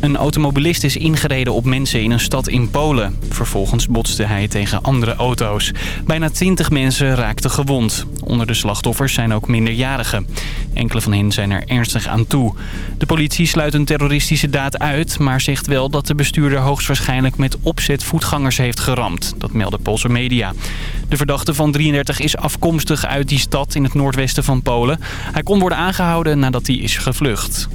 Een automobilist is ingereden op mensen in een stad in Polen. Vervolgens botste hij tegen andere auto's. Bijna 20 mensen raakten gewond. Onder de slachtoffers zijn ook minderjarigen. Enkele van hen zijn er ernstig aan toe. De politie sluit een terroristische daad uit... maar zegt wel dat de bestuurder hoogstwaarschijnlijk met opzet voetgangers heeft geramd. Dat melden Poolse media. De verdachte van 33 is afkomstig uit die stad in het noordwesten van Polen. Hij kon worden aangehouden nadat hij is gevlucht.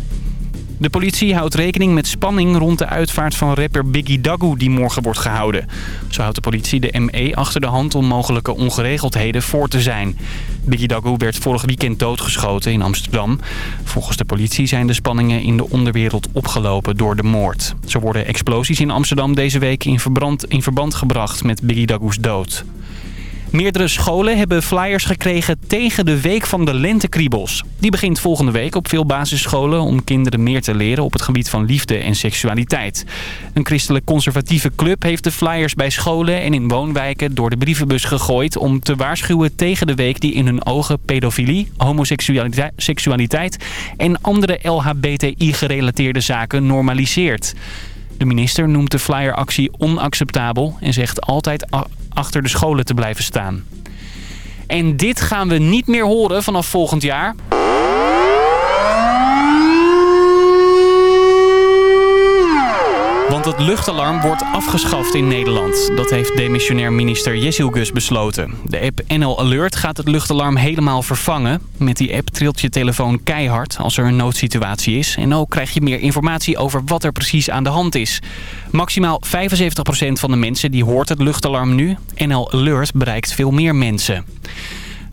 De politie houdt rekening met spanning rond de uitvaart van rapper Biggie Dagu die morgen wordt gehouden. Zo houdt de politie de ME achter de hand om mogelijke ongeregeldheden voor te zijn. Biggie Dagu werd vorig weekend doodgeschoten in Amsterdam. Volgens de politie zijn de spanningen in de onderwereld opgelopen door de moord. Zo worden explosies in Amsterdam deze week in, in verband gebracht met Biggie Dagu's dood. Meerdere scholen hebben flyers gekregen tegen de Week van de Lentekriebels. Die begint volgende week op veel basisscholen om kinderen meer te leren op het gebied van liefde en seksualiteit. Een christelijk conservatieve club heeft de flyers bij scholen en in woonwijken door de brievenbus gegooid om te waarschuwen tegen de week die in hun ogen pedofilie, homoseksualiteit en andere LHBTI-gerelateerde zaken normaliseert. De minister noemt de flyeractie onacceptabel en zegt altijd achter de scholen te blijven staan. En dit gaan we niet meer horen vanaf volgend jaar. Want het luchtalarm wordt afgeschaft in Nederland. Dat heeft demissionair minister Gus besloten. De app NL Alert gaat het luchtalarm helemaal vervangen. Met die app trilt je telefoon keihard als er een noodsituatie is. En ook krijg je meer informatie over wat er precies aan de hand is. Maximaal 75% van de mensen die hoort het luchtalarm nu. NL Alert bereikt veel meer mensen.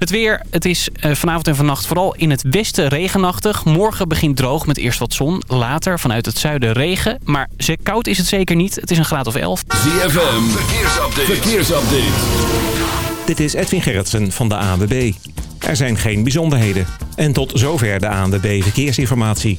Het weer, het is uh, vanavond en vannacht vooral in het westen regenachtig. Morgen begint droog met eerst wat zon. Later vanuit het zuiden regen. Maar koud is het zeker niet. Het is een graad of 11. ZFM, verkeersupdate. verkeersupdate. Dit is Edwin Gerritsen van de ANWB. Er zijn geen bijzonderheden. En tot zover de ANWB Verkeersinformatie.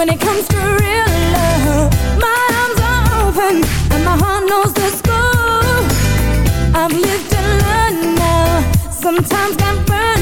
When it comes to real love. My arms are open and my heart knows the score. I've lived and learned now. Sometimes got burned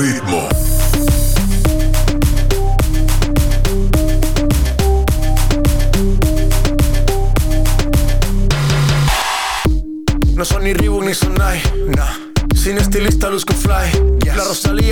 Ritmo.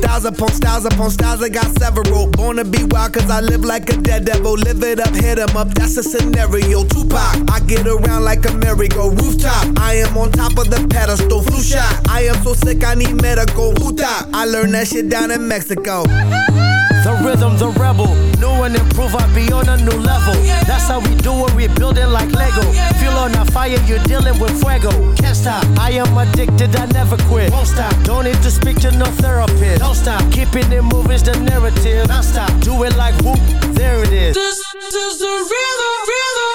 Styles upon styles upon styles, I got several. Born to be wild, cause I live like a dead devil. Live it up, hit 'em up, that's a scenario. Tupac, I get around like a merry-go rooftop. I am on top of the pedestal, flu shot. I am so sick, I need medical. Huta, I learned that shit down in Mexico. The rhythm, the rebel. New and improve, I be on a new level. That's how we fire, you're dealing with fuego. Can't stop, I am addicted, I never quit. Won't stop, don't need to speak to no therapist. Don't stop, keeping it moving's the narrative. Non stop, do it like whoop, there it is. This is the rhythm, rhythm,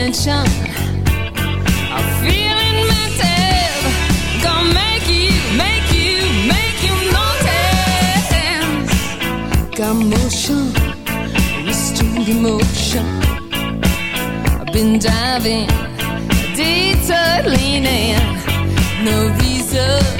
Intention. I'm feeling mental. Gonna make you, make you, make you notice. Got motion, restrained emotion. I've been diving, detour. No reason,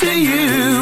to you.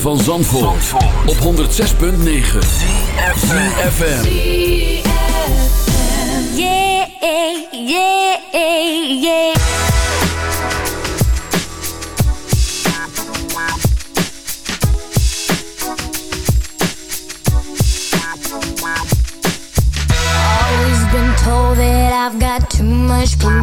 van Zandvoort, Zandvoort. op 106.9 CFFM Yeah, yeah, yeah. Always been told that I've got too much blue